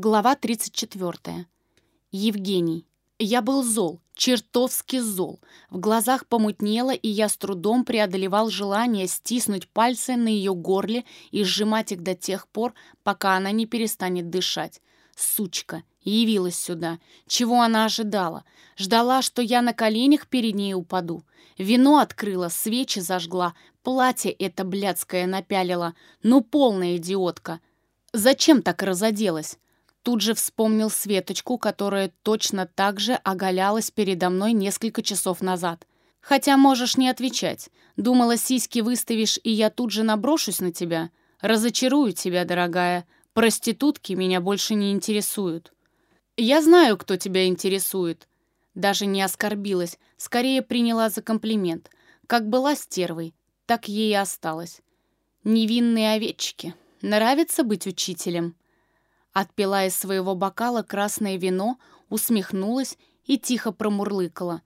Глава 34. Евгений. Я был зол, чертовски зол. В глазах помутнело, и я с трудом преодолевал желание стиснуть пальцы на ее горле и сжимать их до тех пор, пока она не перестанет дышать. Сучка, явилась сюда. Чего она ожидала? Ждала, что я на коленях перед ней упаду. Вино открыла, свечи зажгла, платье это блядское напялила. Ну, полная идиотка. Зачем так разоделась? Тут же вспомнил Светочку, которая точно так же оголялась передо мной несколько часов назад. Хотя можешь не отвечать. Думала, сиськи выставишь, и я тут же наброшусь на тебя. Разочарую тебя, дорогая. Проститутки меня больше не интересуют. Я знаю, кто тебя интересует. Даже не оскорбилась, скорее приняла за комплимент. Как была стервой, так ей и осталось. Невинные овечки. Нравится быть учителем? Отпила из своего бокала красное вино, усмехнулась и тихо промурлыкала.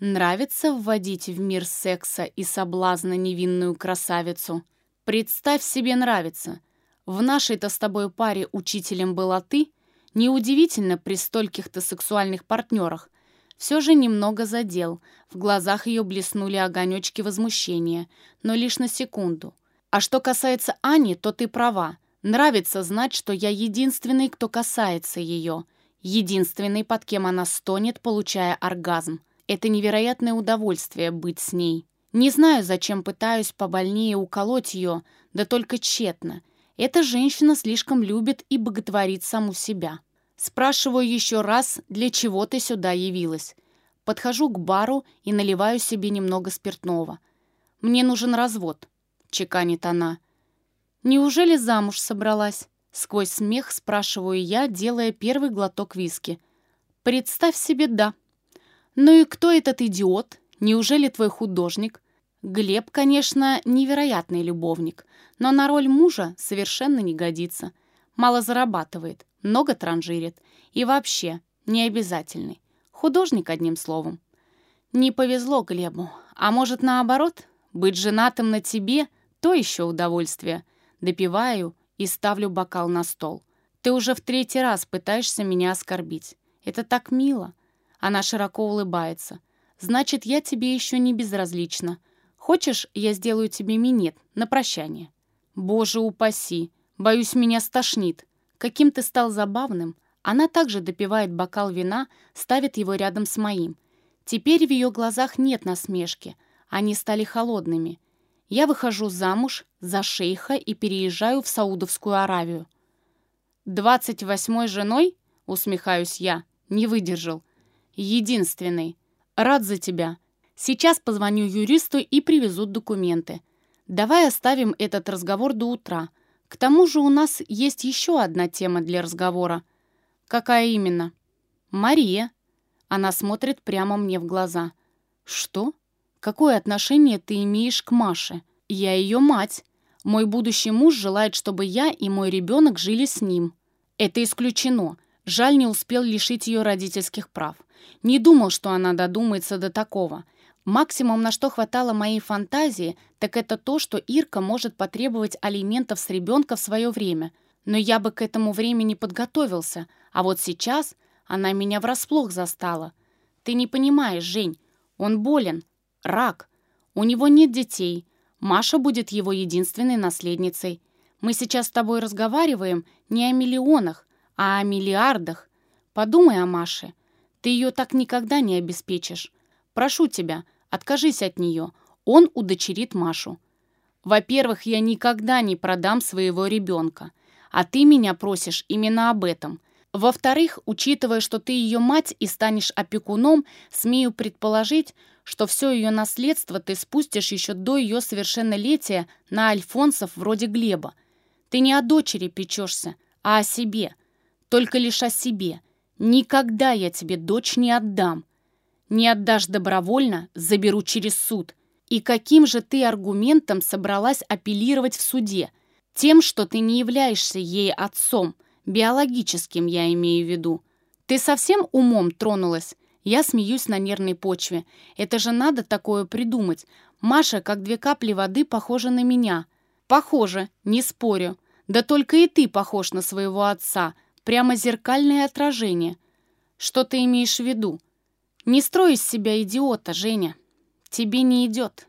Нравится вводить в мир секса и соблазна невинную красавицу? Представь себе, нравится. В нашей-то с тобой паре учителем была ты. Неудивительно при стольких-то сексуальных партнерах. Все же немного задел. В глазах ее блеснули огонечки возмущения, но лишь на секунду. А что касается Ани, то ты права. Нравится знать, что я единственный, кто касается ее. Единственный, под кем она стонет, получая оргазм. Это невероятное удовольствие быть с ней. Не знаю, зачем пытаюсь побольнее уколоть ее, да только тщетно. Эта женщина слишком любит и боготворит саму себя. Спрашиваю еще раз, для чего ты сюда явилась. Подхожу к бару и наливаю себе немного спиртного. «Мне нужен развод», — чеканит она. «Неужели замуж собралась?» Сквозь смех спрашиваю я, делая первый глоток виски. «Представь себе, да». «Ну и кто этот идиот? Неужели твой художник?» Глеб, конечно, невероятный любовник, но на роль мужа совершенно не годится. Мало зарабатывает, много транжирит и вообще не обязательный. Художник, одним словом. Не повезло Глебу. А может, наоборот, быть женатым на тебе — то еще удовольствие — допиваю и ставлю бокал на стол. «Ты уже в третий раз пытаешься меня оскорбить. Это так мило». Она широко улыбается. «Значит, я тебе еще не безразлична. Хочешь, я сделаю тебе минет на прощание?» «Боже упаси! Боюсь, меня стошнит. Каким ты стал забавным!» Она также допивает бокал вина, ставит его рядом с моим. Теперь в ее глазах нет насмешки. Они стали холодными. Я выхожу замуж за шейха и переезжаю в Саудовскую Аравию. «Двадцать восьмой женой?» — усмехаюсь я. Не выдержал. «Единственный. Рад за тебя. Сейчас позвоню юристу и привезут документы. Давай оставим этот разговор до утра. К тому же у нас есть еще одна тема для разговора. Какая именно? Мария. Она смотрит прямо мне в глаза. Что? Какое отношение ты имеешь к Маше? Я ее мать. Мой будущий муж желает, чтобы я и мой ребенок жили с ним. Это исключено. Жаль, не успел лишить ее родительских прав. Не думал, что она додумается до такого. Максимум, на что хватало моей фантазии, так это то, что Ирка может потребовать алиментов с ребенка в свое время. Но я бы к этому времени подготовился. А вот сейчас она меня врасплох застала. Ты не понимаешь, Жень, он болен, Рак. У него нет детей. Маша будет его единственной наследницей. Мы сейчас с тобой разговариваем не о миллионах, а о миллиардах. Подумай о Маше. Ты ее так никогда не обеспечишь. Прошу тебя, откажись от нее. Он удочерит Машу. Во-первых, я никогда не продам своего ребенка. А ты меня просишь именно об этом. Во-вторых, учитывая, что ты ее мать и станешь опекуном, смею предположить, что все ее наследство ты спустишь еще до ее совершеннолетия на альфонсов вроде Глеба. Ты не о дочери печешься, а о себе. Только лишь о себе. Никогда я тебе дочь не отдам. Не отдашь добровольно, заберу через суд. И каким же ты аргументом собралась апеллировать в суде? Тем, что ты не являешься ей отцом, биологическим я имею в виду. Ты совсем умом тронулась? Я смеюсь на нервной почве. Это же надо такое придумать. Маша, как две капли воды, похожа на меня. Похоже, не спорю. Да только и ты похож на своего отца. Прямо зеркальное отражение. Что ты имеешь в виду? Не строй из себя идиота, Женя. Тебе не идет.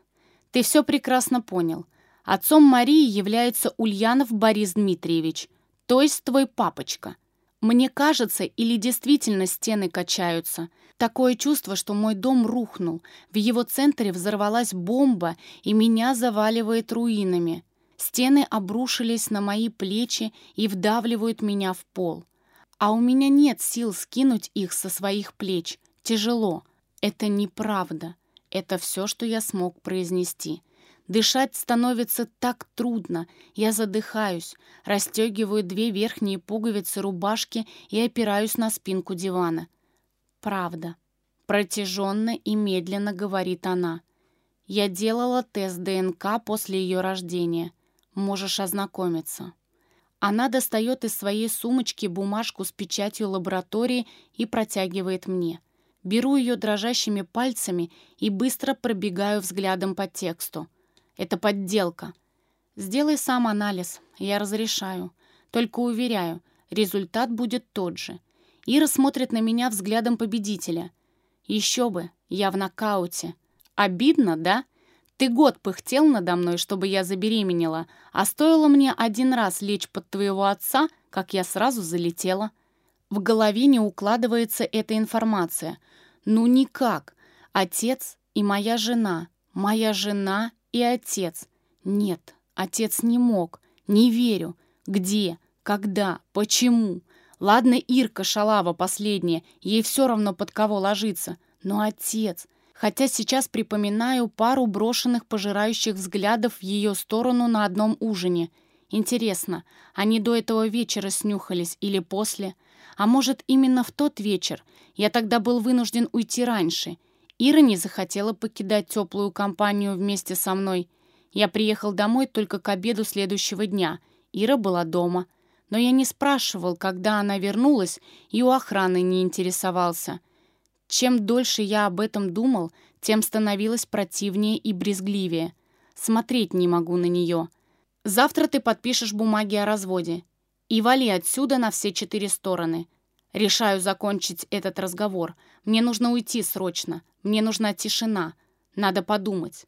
Ты все прекрасно понял. Отцом Марии является Ульянов Борис Дмитриевич, то есть твой папочка. Мне кажется, или действительно стены качаются. Такое чувство, что мой дом рухнул. В его центре взорвалась бомба, и меня заваливает руинами. Стены обрушились на мои плечи и вдавливают меня в пол. А у меня нет сил скинуть их со своих плеч. Тяжело. Это неправда. Это все, что я смог произнести. Дышать становится так трудно. Я задыхаюсь, расстегиваю две верхние пуговицы рубашки и опираюсь на спинку дивана. Правда. Протяженно и медленно говорит она. Я делала тест ДНК после ее рождения. Можешь ознакомиться. Она достает из своей сумочки бумажку с печатью лаборатории и протягивает мне. Беру ее дрожащими пальцами и быстро пробегаю взглядом по тексту. Это подделка. Сделай сам анализ, я разрешаю. Только уверяю, результат будет тот же. Ира смотрит на меня взглядом победителя. Еще бы, я в нокауте. Обидно, да? Ты год пыхтел надо мной, чтобы я забеременела, а стоило мне один раз лечь под твоего отца, как я сразу залетела. В голове не укладывается эта информация. Ну никак. Отец и моя жена. Моя жена и отец. Нет, отец не мог. Не верю. Где? Когда? Почему? Ладно, Ирка шалава последняя, ей все равно под кого ложиться. Но отец хотя сейчас припоминаю пару брошенных пожирающих взглядов в ее сторону на одном ужине. Интересно, они до этого вечера снюхались или после? А может, именно в тот вечер? Я тогда был вынужден уйти раньше. Ира не захотела покидать теплую компанию вместе со мной. Я приехал домой только к обеду следующего дня. Ира была дома. Но я не спрашивал, когда она вернулась, и у охраны не интересовался. Чем дольше я об этом думал, тем становилось противнее и брезгливее. Смотреть не могу на нее. Завтра ты подпишешь бумаги о разводе. И вали отсюда на все четыре стороны. Решаю закончить этот разговор. Мне нужно уйти срочно. Мне нужна тишина. Надо подумать.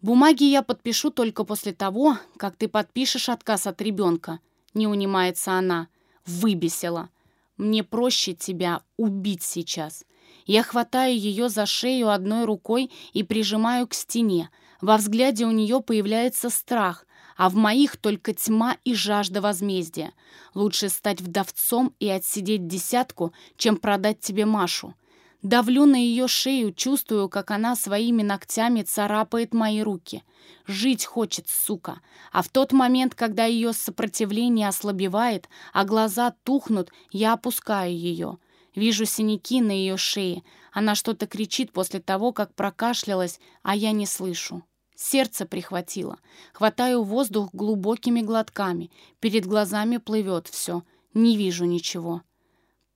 Бумаги я подпишу только после того, как ты подпишешь отказ от ребенка. Не унимается она. Выбесила. Мне проще тебя убить сейчас. Я хватаю ее за шею одной рукой и прижимаю к стене. Во взгляде у нее появляется страх, а в моих только тьма и жажда возмездия. Лучше стать вдовцом и отсидеть десятку, чем продать тебе Машу. Давлю на ее шею, чувствую, как она своими ногтями царапает мои руки. Жить хочет, сука. А в тот момент, когда ее сопротивление ослабевает, а глаза тухнут, я опускаю ее. Вижу синяки на ее шее. Она что-то кричит после того, как прокашлялась, а я не слышу. Сердце прихватило. Хватаю воздух глубокими глотками. Перед глазами плывет все. Не вижу ничего.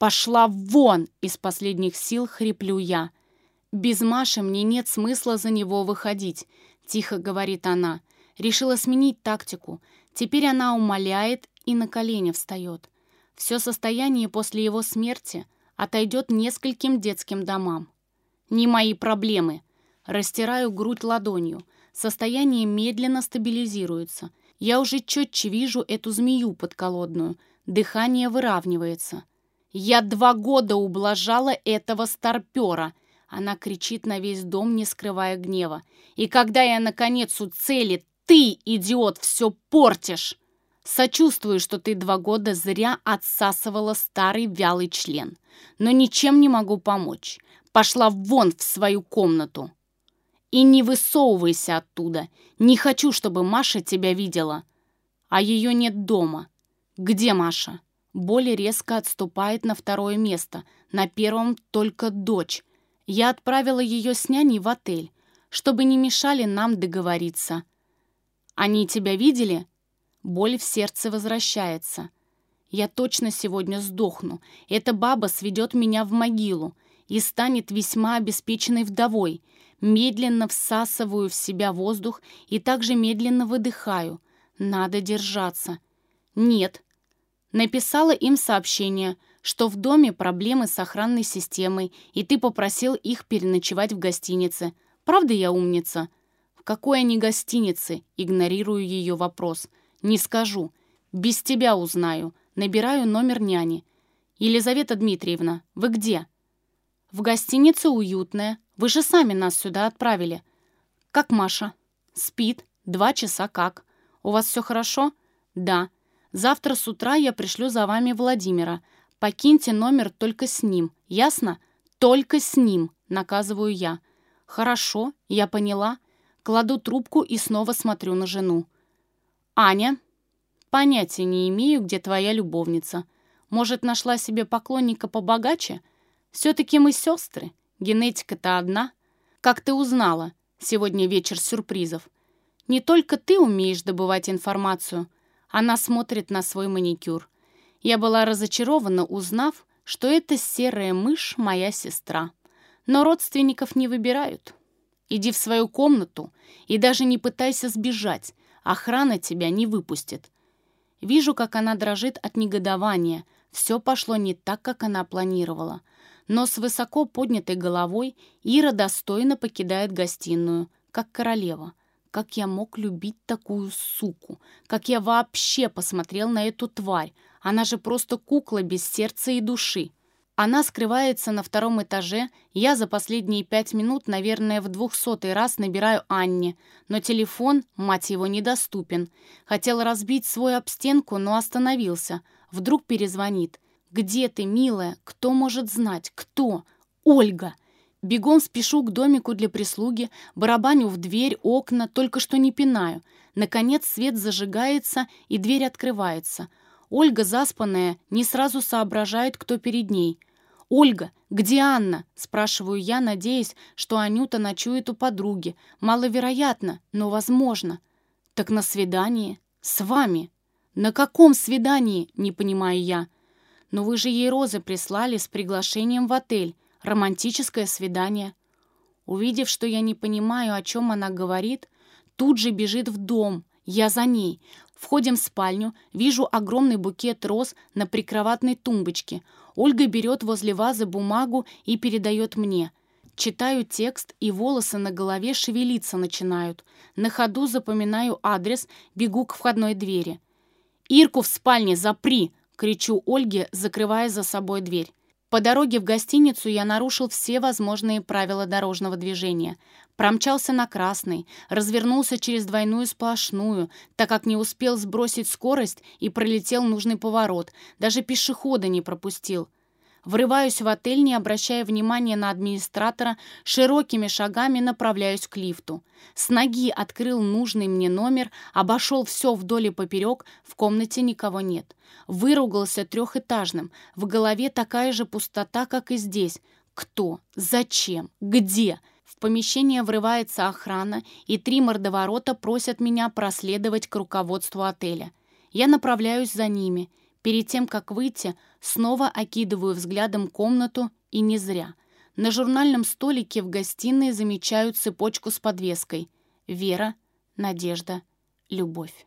«Пошла вон!» — из последних сил хриплю я. «Без Маши мне нет смысла за него выходить», — тихо говорит она. Решила сменить тактику. Теперь она умоляет и на колени встает. Все состояние после его смерти — отойдет нескольким детским домам. Не мои проблемы. Растираю грудь ладонью. Состояние медленно стабилизируется. Я уже четче вижу эту змею подколодную. Дыхание выравнивается. «Я два года ублажала этого старпера!» Она кричит на весь дом, не скрывая гнева. «И когда я, наконец, у цели, ты, идиот, все портишь!» Сочувствую, что ты два года зря отсасывала старый вялый член, но ничем не могу помочь. Пошла вон в свою комнату. И не высовывайся оттуда. Не хочу, чтобы Маша тебя видела. А ее нет дома. Где Маша? Боли резко отступает на второе место. На первом только дочь. Я отправила ее с няней в отель, чтобы не мешали нам договориться. Они тебя видели? Боль в сердце возвращается. Я точно сегодня сдохну. Эта баба сведет меня в могилу и станет весьма обеспеченной вдовой. Медленно всасываю в себя воздух и также медленно выдыхаю. Надо держаться. Нет. Написала им сообщение, что в доме проблемы с охранной системой, и ты попросил их переночевать в гостинице. Правда я умница? В какой они гостинице? Игнорирую ее вопрос. Не скажу. Без тебя узнаю. Набираю номер няни. Елизавета Дмитриевна, вы где? В гостинице уютная. Вы же сами нас сюда отправили. Как Маша? Спит. Два часа как. У вас все хорошо? Да. Завтра с утра я пришлю за вами Владимира. Покиньте номер только с ним. Ясно? Только с ним, наказываю я. Хорошо, я поняла. Кладу трубку и снова смотрю на жену. Аня? Понятия не имею, где твоя любовница. Может, нашла себе поклонника побогаче? Все-таки мы сестры. Генетика-то одна. Как ты узнала? Сегодня вечер сюрпризов. Не только ты умеешь добывать информацию — она смотрит на свой маникюр. Я была разочарована, узнав, что эта серая мышь моя сестра. Но родственников не выбирают. Иди в свою комнату и даже не пытайся сбежать. Охрана тебя не выпустит. Вижу, как она дрожит от негодования. Все пошло не так, как она планировала. Но с высоко поднятой головой Ира достойно покидает гостиную, как королева. Как я мог любить такую суку? Как я вообще посмотрел на эту тварь? Она же просто кукла без сердца и души. Она скрывается на втором этаже. Я за последние пять минут, наверное, в двухсотый раз набираю Анне. Но телефон, мать его, недоступен. Хотел разбить свой об стенку, но остановился. Вдруг перезвонит. «Где ты, милая? Кто может знать? Кто? Ольга!» Бегом спешу к домику для прислуги, барабаню в дверь, окна, только что не пинаю. Наконец свет зажигается, и дверь открывается. Ольга, заспанная, не сразу соображает, кто перед ней. «Ольга, где Анна?» – спрашиваю я, надеясь, что Анюта ночует у подруги. Маловероятно, но возможно. «Так на свидании? С вами?» «На каком свидании?» – не понимаю я. «Но вы же ей розы прислали с приглашением в отель романтическое свидание. Увидев, что я не понимаю, о чем она говорит, тут же бежит в дом. Я за ней. Входим в спальню, вижу огромный букет роз на прикроватной тумбочке. Ольга берет возле вазы бумагу и передает мне. Читаю текст, и волосы на голове шевелиться начинают. На ходу запоминаю адрес, бегу к входной двери. «Ирку в спальне запри!» — кричу Ольге, закрывая за собой дверь. По дороге в гостиницу я нарушил все возможные правила дорожного движения. Промчался на красный, развернулся через двойную сплошную, так как не успел сбросить скорость и пролетел нужный поворот, даже пешехода не пропустил. Врываюсь в отель, не обращая внимания на администратора, широкими шагами направляюсь к лифту. С ноги открыл нужный мне номер, обошел все вдоль и поперек, в комнате никого нет. Выругался трехэтажным, в голове такая же пустота, как и здесь. Кто? Зачем? Где? В помещение врывается охрана, и три мордоворота просят меня проследовать к руководству отеля. Я направляюсь за ними. Перед тем, как выйти, снова окидываю взглядом комнату, и не зря. На журнальном столике в гостиной замечаю цепочку с подвеской. Вера, надежда, любовь.